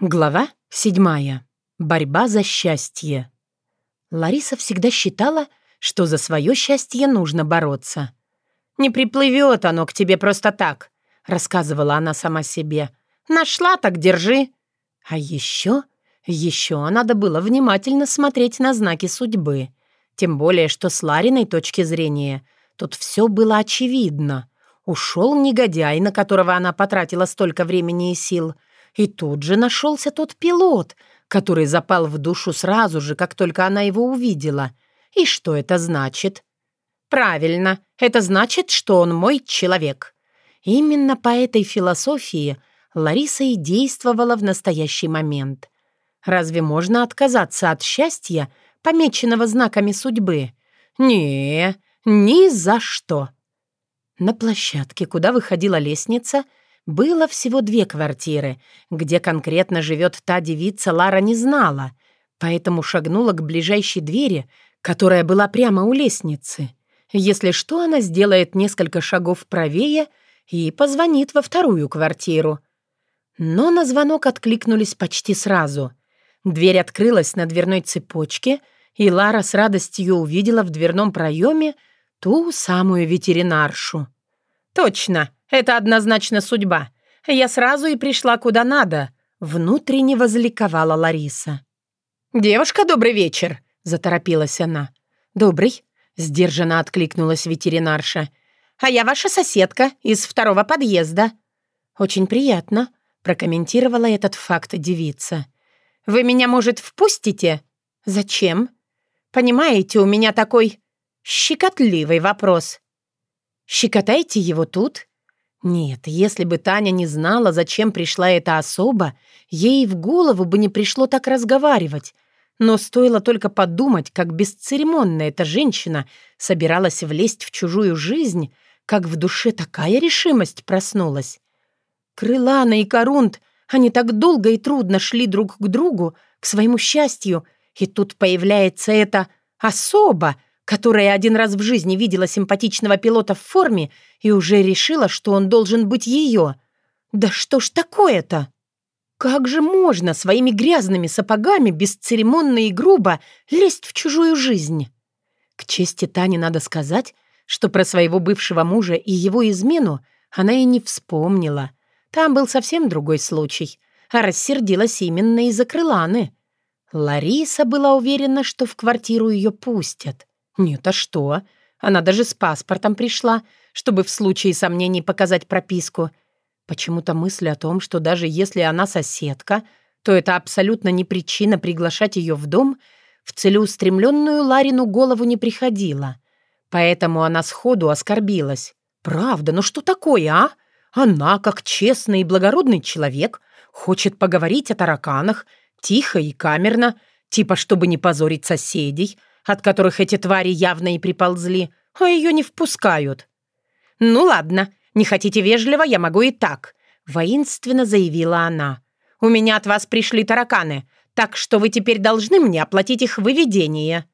Глава седьмая. Борьба за счастье. Лариса всегда считала, что за свое счастье нужно бороться. «Не приплывет оно к тебе просто так», — рассказывала она сама себе. «Нашла, так держи». А еще, еще надо было внимательно смотреть на знаки судьбы. Тем более, что с Лариной точки зрения тут все было очевидно. Ушел негодяй, на которого она потратила столько времени и сил — и тут же нашелся тот пилот, который запал в душу сразу же, как только она его увидела. И что это значит? Правильно, это значит, что он мой человек. Именно по этой философии Лариса и действовала в настоящий момент. Разве можно отказаться от счастья, помеченного знаками судьбы? Не, ни за что. На площадке, куда выходила лестница, было всего две квартиры. Где конкретно живет та девица, Лара не знала, поэтому шагнула к ближайшей двери, которая была прямо у лестницы. Если что, она сделает несколько шагов правее и позвонит во вторую квартиру. Но на звонок откликнулись почти сразу. Дверь открылась на дверной цепочке, и Лара с радостью увидела в дверном проеме ту самую ветеринаршу. «Точно!» Это однозначно судьба. Я сразу и пришла куда надо», — внутренне возликовала Лариса. «Девушка, добрый вечер», — заторопилась она. «Добрый», — сдержанно откликнулась ветеринарша. «А я ваша соседка из второго подъезда». «Очень приятно», — прокомментировала этот факт девица. «Вы меня, может, впустите?» «Зачем?» «Понимаете, у меня такой щекотливый вопрос». «Щекотайте его тут нет, если бы Таня не знала, зачем пришла эта особа, ей в голову бы не пришло так разговаривать. Но стоило только подумать, как бесцеремонно эта женщина собиралась влезть в чужую жизнь, как в душе такая решимость проснулась. Крылана и Корунт, они так долго и трудно шли друг к другу, к своему счастью, и тут появляется эта особа, которая один раз в жизни видела симпатичного пилота в форме и уже решила, что он должен быть ее. Да что ж такое-то? Как же можно своими грязными сапогами бесцеремонно и грубо лезть в чужую жизнь? К чести Тани надо сказать, что про своего бывшего мужа и его измену она и не вспомнила. Там был совсем другой случай, а рассердилась именно из-за крыланы. Лариса была уверена, что в квартиру ее пустят. Нет, а что? Она даже с паспортом пришла, чтобы в случае сомнений показать прописку. Почему-то мысль о том, что даже если она соседка, то это абсолютно не причина приглашать ее в дом, в целеустремленную Ларину голову не приходила. Поэтому она сходу оскорбилась. «Правда, ну что такое, а? Она, как честный и благородный человек, хочет поговорить о тараканах, тихо и камерно, типа чтобы не позорить соседей, от которых эти твари явно и приползли, а ее не впускают. «Ну ладно, не хотите вежливо, я могу и так», — воинственно заявила она. «У меня от вас пришли тараканы, так что вы теперь должны мне оплатить их выведение».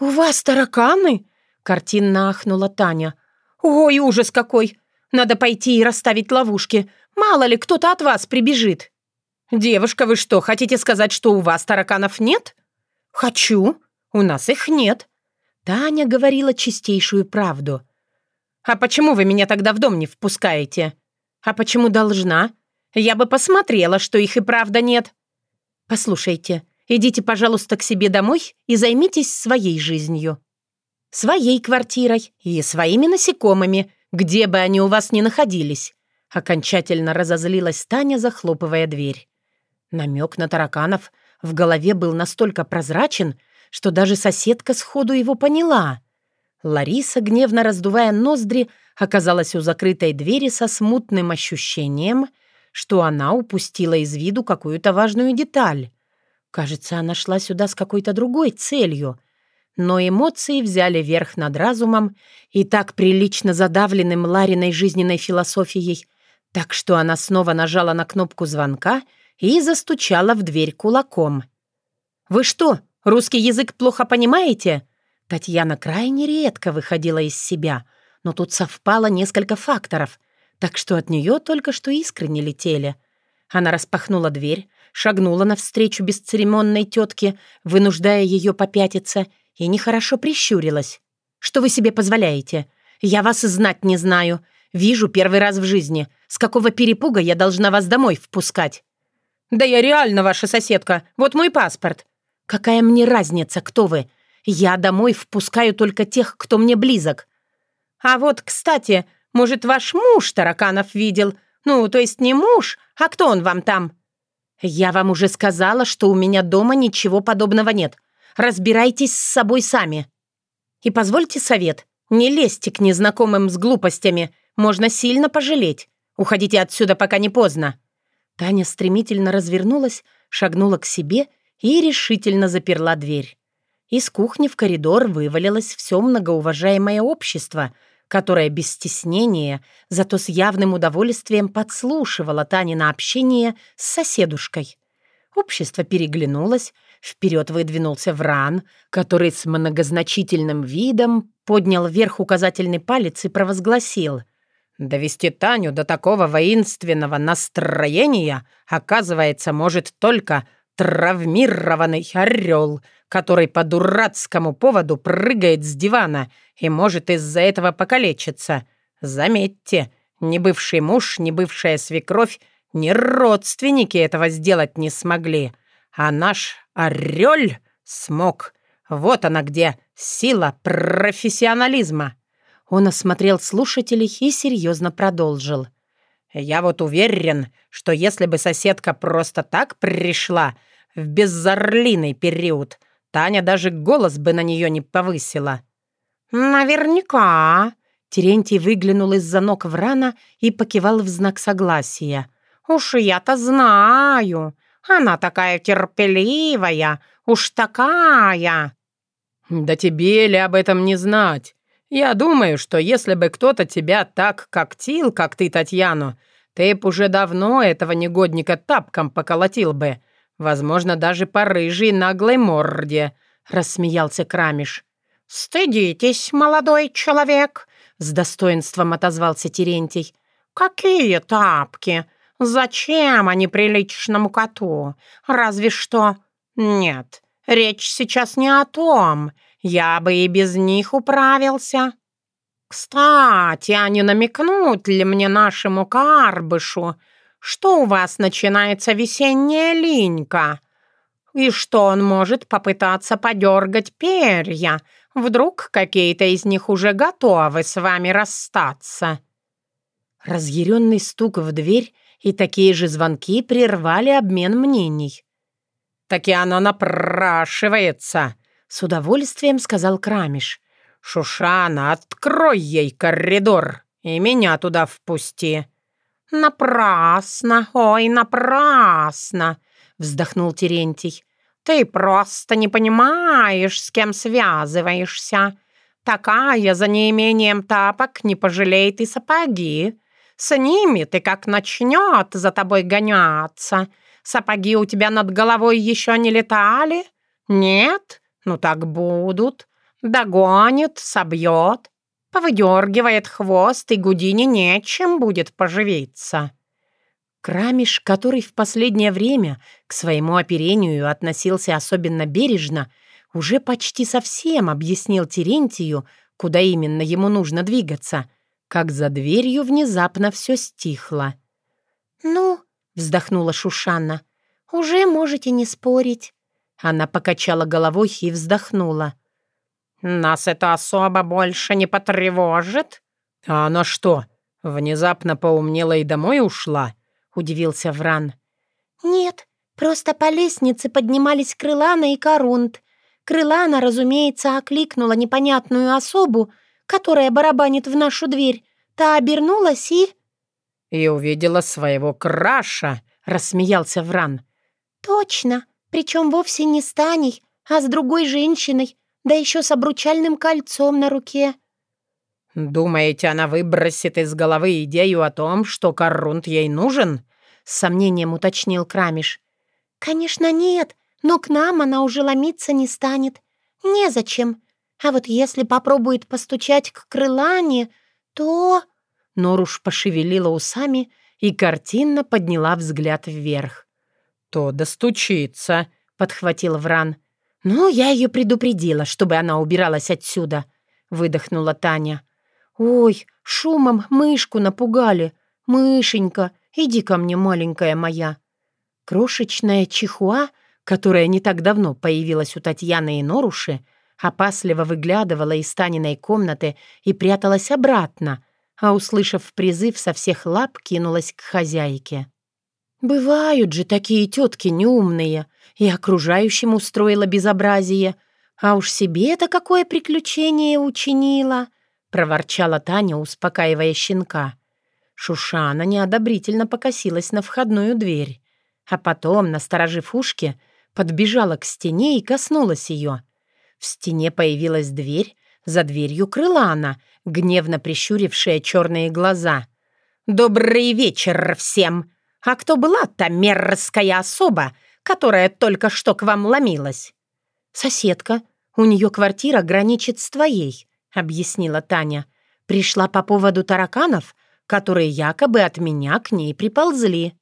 «У вас тараканы?» — картинно ахнула Таня. «Ой, ужас какой! Надо пойти и расставить ловушки. Мало ли, кто-то от вас прибежит». «Девушка, вы что, хотите сказать, что у вас тараканов нет?» «Хочу», у нас их нет». Таня говорила чистейшую правду. «А почему вы меня тогда в дом не впускаете?» «А почему должна? Я бы посмотрела, что их и правда нет». «Послушайте, идите, пожалуйста, к себе домой и займитесь своей жизнью. Своей квартирой и своими насекомыми, где бы они у вас ни находились». Окончательно разозлилась Таня, захлопывая дверь. Намек на тараканов в голове был настолько прозрачен, что даже соседка сходу его поняла. Лариса, гневно раздувая ноздри, оказалась у закрытой двери со смутным ощущением, что она упустила из виду какую-то важную деталь. Кажется, она шла сюда с какой-то другой целью. Но эмоции взяли верх над разумом и так прилично задавленным Лариной жизненной философией, так что она снова нажала на кнопку звонка и застучала в дверь кулаком. «Вы что, Русский язык плохо понимаете?» Татьяна крайне редко выходила из себя, но тут совпало несколько факторов, так что от нее только что искренне летели. Она распахнула дверь, шагнула навстречу бесцеремонной тетке, вынуждая ее попятиться, и нехорошо прищурилась. «Что вы себе позволяете? Я вас знать не знаю. Вижу первый раз в жизни. С какого перепуга я должна вас домой впускать?» «Да я реально ваша соседка. Вот мой паспорт». «Какая мне разница, кто вы? Я домой впускаю только тех, кто мне близок». «А вот, кстати, может, ваш муж тараканов видел? Ну, то есть не муж, а кто он вам там?» «Я вам уже сказала, что у меня дома ничего подобного нет. Разбирайтесь с собой сами. И позвольте совет. Не лезьте к незнакомым с глупостями. Можно сильно пожалеть. Уходите отсюда, пока не поздно». Таня стремительно развернулась, шагнула к себе и решительно заперла дверь. Из кухни в коридор вывалилось все многоуважаемое общество, которое без стеснения, зато с явным удовольствием подслушивало Танина общение с соседушкой. Общество переглянулось, вперед выдвинулся Вран, который с многозначительным видом поднял вверх указательный палец и провозгласил — Довести Таню до такого воинственного настроения, оказывается, может только травмированный орел, который по дурацкому поводу прыгает с дивана и может из-за этого покалечиться. Заметьте, ни бывший муж, ни бывшая свекровь, ни родственники этого сделать не смогли. А наш орель смог. Вот она где, сила профессионализма. Он осмотрел слушателей и серьезно продолжил. «Я вот уверен, что если бы соседка просто так пришла в беззорлиный период, Таня даже голос бы на нее не повысила». «Наверняка», — Терентий выглянул из-за ног Врана и покивал в знак согласия. «Уж я-то знаю. Она такая терпеливая, уж такая». «Да тебе ли об этом не знать? Я думаю, что если бы кто-то тебя так когтил, как ты Татьяну, ты б уже давно этого негодника тапком поколотил бы. Возможно, даже по рыжей наглой морде», — рассмеялся Крамиш. «Стыдитесь, молодой человек», — с достоинством отозвался Терентий. «Какие тапки? Зачем они приличному коту? Разве что...» «Нет, речь сейчас не о том. Я бы и без них управился. Кстати, а не намекнуть ли мне нашему Карбышу, что у вас начинается весенняя линька, и что он может попытаться подергать перья, вдруг какие-то из них уже готовы с вами расстаться?» Разъяренный стук в дверь и такие же звонки прервали обмен мнений. «Таки оно напрашивается!» С удовольствием сказал Крамиш. «Шушана, открой ей коридор и меня туда впусти». «Напрасно, ой, напрасно!» Вздохнул Терентий. «Ты просто не понимаешь, с кем связываешься. Такая за неимением тапок не пожалеет и сапоги. С ними ты как начнет за тобой гоняться. Сапоги у тебя над головой еще не летали? Нет? Ну так будут. Догонит, собьет, повыдергивает хвост, и Гудине нечем будет поживиться. Крамиш, который в последнее время к своему оперению относился особенно бережно, уже почти совсем объяснил Терентию, куда именно ему нужно двигаться, как за дверью внезапно все стихло. «Ну», — вздохнула Шушанна, — «уже можете не спорить. Она покачала головой и вздохнула. «Нас это особо больше не потревожит?» «А она что, внезапно поумнела и домой ушла?» — удивился Вран. «Нет, просто по лестнице поднимались Крылана и Корунт. Крылана, разумеется, окликнула непонятную особу, которая барабанит в нашу дверь. Та обернулась и...» «И увидела своего краша», — рассмеялся Вран. «Точно. Причем вовсе не с Таней, а с другой женщиной, да еще с обручальным кольцом на руке. «Думаете, она выбросит из головы идею о том, что Коррунт ей нужен?» — с сомнением уточнил Крамиш. «Конечно нет, но к нам она уже ломиться не станет. Незачем. А вот если попробует постучать к крылане, то...» Норуш пошевелила усами и картинно подняла взгляд вверх. «То достучится», — подхватил Вран. «Ну, я ее предупредила, чтобы она убиралась отсюда», — выдохнула Таня. «Ой, шумом мышку напугали. Мышенька, иди ко мне, маленькая моя». Крошечная чихуа, которая не так давно появилась у Татьяны и Норуши, опасливо выглядывала из Таниной комнаты и пряталась обратно, а, услышав призыв, со всех лап кинулась к хозяйке. «Бывают же такие тетки неумные, и окружающим устроила безобразие, а уж себе-то какое приключение учинила!» — проворчала Таня, успокаивая щенка. Шушана неодобрительно покосилась на входную дверь, а потом, насторожив ушки, подбежала к стене и коснулась ее. В стене появилась дверь, за дверью крылана, гневно прищурившая черные глаза. «Добрый вечер всем! А кто была та мерзкая особа, которая только что к вам ломилась?» «Соседка. У нее квартира граничит с твоей», — объяснила Таня. «Пришла по поводу тараканов, которые якобы от меня к ней приползли».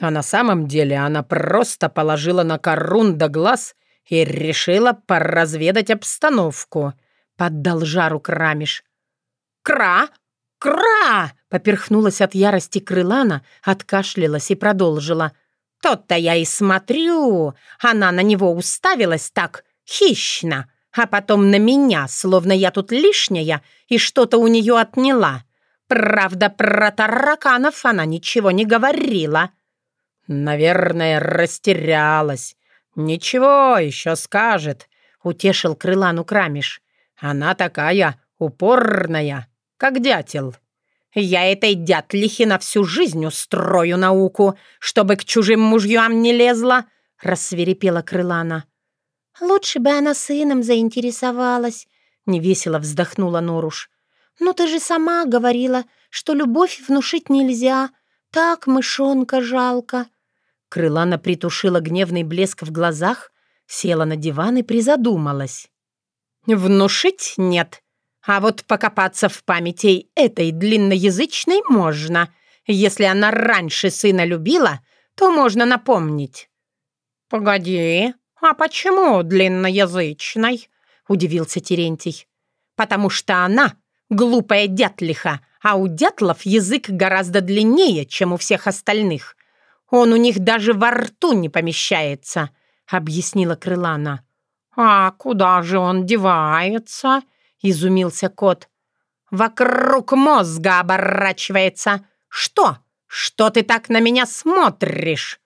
А на самом деле она просто положила на корунда глаз и решила поразведать обстановку», — поддал жару Крамиш. «Кра! Кра!» — поперхнулась от ярости крылана, откашлялась и продолжила. «Тот-то я и смотрю. Она на него уставилась так хищно, а потом на меня, словно я тут лишняя, и что-то у нее отняла. Правда, про тараканов она ничего не говорила». «Наверное, растерялась. Ничего, еще скажет», — утешил крылану Крамиш. «Она такая упорная, как дятел». «Я этой дятлихе на всю жизнь устрою науку, чтобы к чужим мужьям не лезла», — рассверепела крылана. «Лучше бы она сыном заинтересовалась», — невесело вздохнула Норуш. «Ну ты же сама говорила, что любовь внушить нельзя. Так мышонка жалко». Крылана притушила гневный блеск в глазах, села на диван и призадумалась. «Внушить нет, а вот покопаться в памяти этой длинноязычной можно. Если она раньше сына любила, то можно напомнить». «Погоди, а почему длинноязычной?» — удивился Терентий. «Потому что она глупая дятлиха, а у дятлов язык гораздо длиннее, чем у всех остальных. Он у них даже во рту не помещается», — объяснила Крылана. «А куда же он девается?» — изумился кот. «Вокруг мозга оборачивается. Что? Что ты так на меня смотришь?»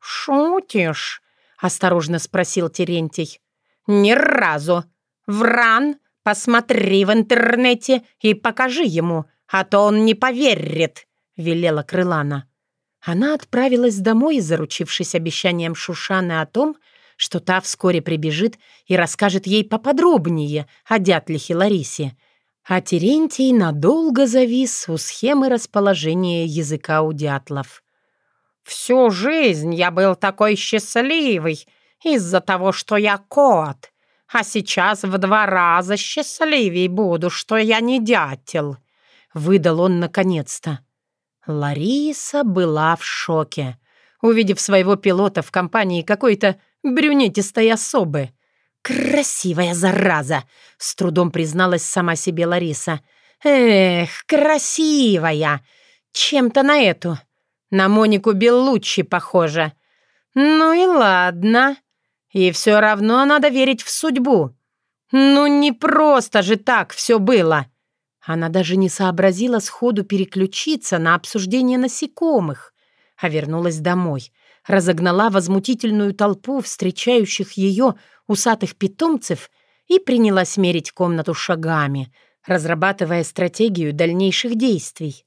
«Шутишь?» — осторожно спросил Терентий. «Ни разу. Вран, посмотри в интернете и покажи ему, а то он не поверит», — велела Крылана. Она отправилась домой, заручившись обещанием Шушаны о том, что та вскоре прибежит и расскажет ей поподробнее о дятлихе Ларисе. А Терентий надолго завис у схемы расположения языка у дятлов. «Всю жизнь я был такой счастливый из-за того, что я кот, а сейчас в два раза счастливей буду, что я не дятел», — выдал он наконец-то. Лариса была в шоке, увидев своего пилота в компании какой-то брюнетистой особы. «Красивая зараза!» — с трудом призналась сама себе Лариса. «Эх, красивая! Чем-то на эту. На Монику Беллуччи похожа. Ну и ладно. И все равно надо верить в судьбу. Ну не просто же так все было!» Она даже не сообразила сходу переключиться на обсуждение насекомых, а вернулась домой, разогнала возмутительную толпу встречающих ее усатых питомцев и принялась мерить комнату шагами, разрабатывая стратегию дальнейших действий.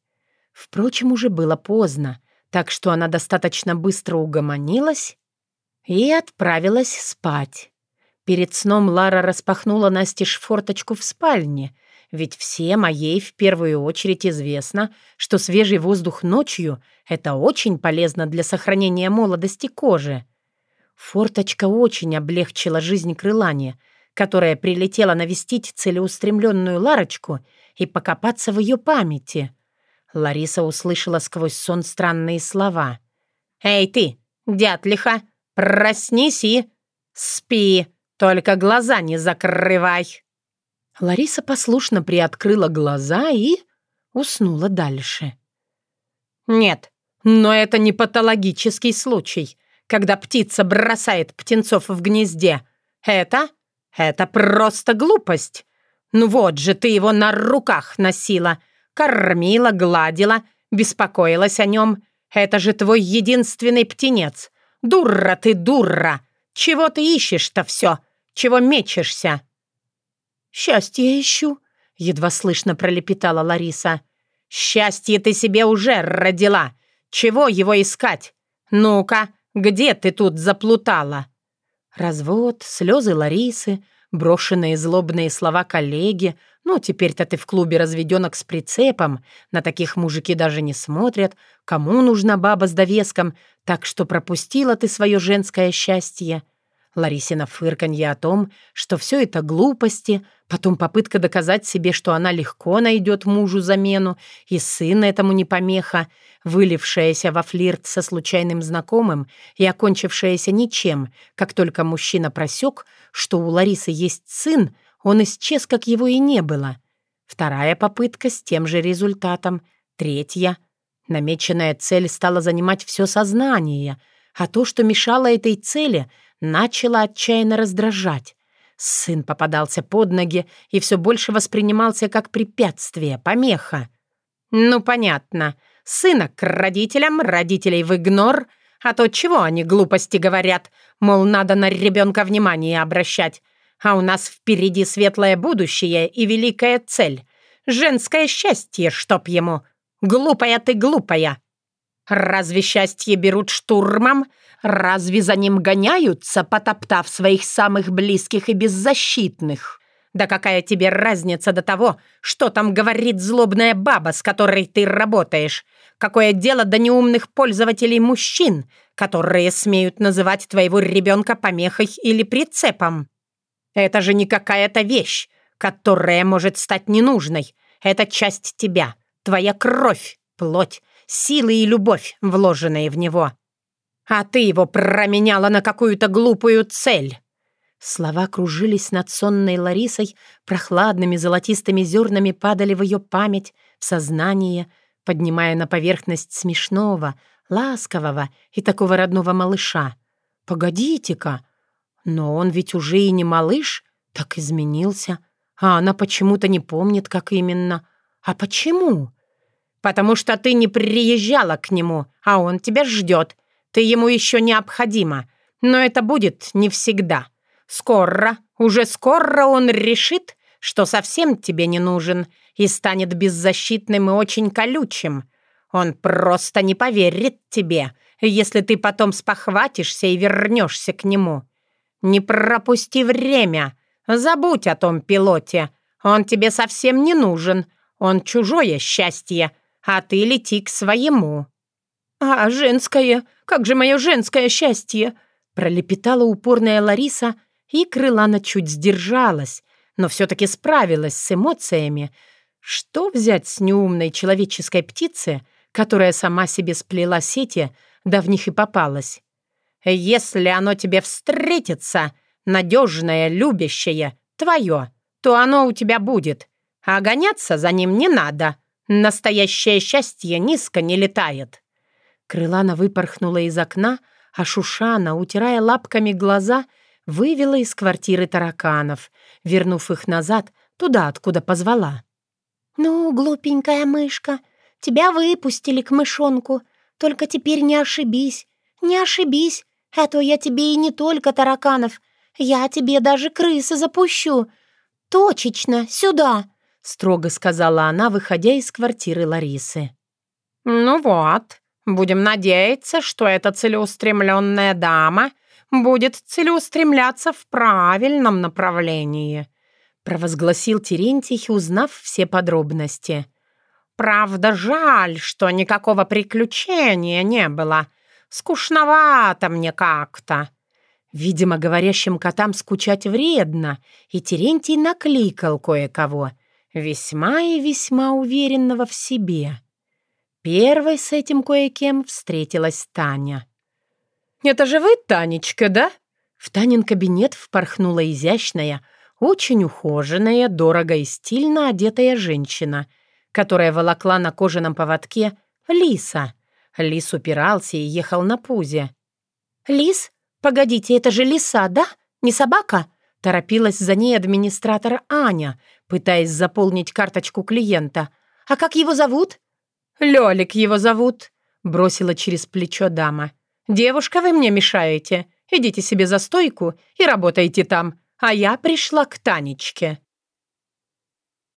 Впрочем, уже было поздно, так что она достаточно быстро угомонилась и отправилась спать. Перед сном Лара распахнула настежь форточку в спальне — ведь всем, а в первую очередь известно, что свежий воздух ночью — это очень полезно для сохранения молодости кожи. Форточка очень облегчила жизнь крылания, которая прилетела навестить целеустремленную Ларочку и покопаться в ее памяти. Лариса услышала сквозь сон странные слова. «Эй ты, дятлиха, проснись и спи, только глаза не закрывай!» Лариса послушно приоткрыла глаза и уснула дальше. «Нет, но это не патологический случай, когда птица бросает птенцов в гнезде. Это... это просто глупость. Ну вот же, ты его на руках носила, кормила, гладила, беспокоилась о нем. Это же твой единственный птенец. Дура ты, дура! Чего ты ищешь-то все? Чего мечешься?» «Счастье ищу», — едва слышно пролепетала Лариса. «Счастье ты себе уже родила. Чего его искать? Ну-ка, где ты тут заплутала?» Развод, слезы Ларисы, брошенные злобные слова коллеги. «Ну, теперь-то ты в клубе разведенок с прицепом. На таких мужики даже не смотрят. Кому нужна баба с довеском? Так что пропустила ты свое женское счастье». Ларисина фырканье о том, что все это глупости, потом попытка доказать себе, что она легко найдет мужу замену, и сын этому не помеха, вылившаяся во флирт со случайным знакомым и окончившаяся ничем, как только мужчина просек, что у Ларисы есть сын, он исчез, как его и не было. Вторая попытка с тем же результатом. Третья. Намеченная цель стала занимать все сознание, а то, что мешало этой цели — начало отчаянно раздражать. Сын попадался под ноги и все больше воспринимался как препятствие, помеха. «Ну, понятно. Сына к родителям, родителей в игнор. А то чего они глупости говорят? Мол, надо на ребенка внимание обращать. А у нас впереди светлое будущее и великая цель. Женское счастье, чтоб ему. Глупая ты глупая. Разве счастье берут штурмом, Разве за ним гоняются, потоптав своих самых близких и беззащитных? Да какая тебе разница до того, что там говорит злобная баба, с которой ты работаешь? Какое дело до неумных пользователей мужчин, которые смеют называть твоего ребенка помехой или прицепом? Это же не какая-то вещь, которая может стать ненужной. Это часть тебя, твоя кровь, плоть, силы и любовь, вложенные в него а ты его променяла на какую-то глупую цель». Слова кружились над сонной Ларисой, прохладными золотистыми зернами падали в ее память, в сознание, поднимая на поверхность смешного, ласкового и такого родного малыша. «Погодите-ка, но он ведь уже и не малыш, так изменился, а она почему-то не помнит, как именно. А почему?» «Потому что ты не приезжала к нему, а он тебя ждет, ты ему еще необходима, но это будет не всегда. Скоро, уже скоро он решит, что совсем тебе не нужен и станет беззащитным и очень колючим. Он просто не поверит тебе, если ты потом спохватишься и вернешься к нему. Не пропусти время. Забудь о том пилоте. Он тебе совсем не нужен. Он чужое счастье, а ты лети к своему». «А женское? Как же мое женское счастье?» Пролепетала упорная Лариса, и Крылана чуть сдержалась, но все-таки справилась с эмоциями. Что взять с неумной человеческой птицы, которая сама себе сплела сети, да в них и попалась? «Если оно тебе встретится, надежное, любящее, твое, то оно у тебя будет, а гоняться за ним не надо. Настоящее счастье низко не летает». Крылана выпорхнула из окна, а Шушана, утирая лапками глаза, вывела из квартиры тараканов, вернув их назад, туда, откуда позвала. «Ну, глупенькая мышка, тебя выпустили к мышонку. Только теперь не ошибись, не ошибись, а то я тебе и не только тараканов, я тебе даже крысы запущу. Точечно, сюда!» — строго сказала она, выходя из квартиры Ларисы. «Ну вот», Будем надеяться, что эта целеустремленная дама будет целеустремляться в правильном направлении», провозгласил Терентий, узнав все подробности. «Правда, жаль, что никакого приключения не было. Скучновато мне как-то». Видимо, говорящим котам скучать вредно, и Терентий накликал кое-кого, весьма и весьма уверенного в себе. Первой с этим кое-кем встретилась Таня. «Это же вы, Танечка, да?» В Танин кабинет впорхнула изящная, очень ухоженная, дорого и стильно одетая женщина, которая волокла на кожаном поводке лиса. Лис упирался и ехал на пузе. «Лис? Погодите, это же лиса, да? Не собака?» Торопилась за ней администратор Аня, пытаясь заполнить карточку клиента. «А как его зовут?» «Лёлик его зовут», — бросила через плечо дама. «Девушка, вы мне мешаете. Идите себе за стойку и работайте там, а я пришла к Танечке».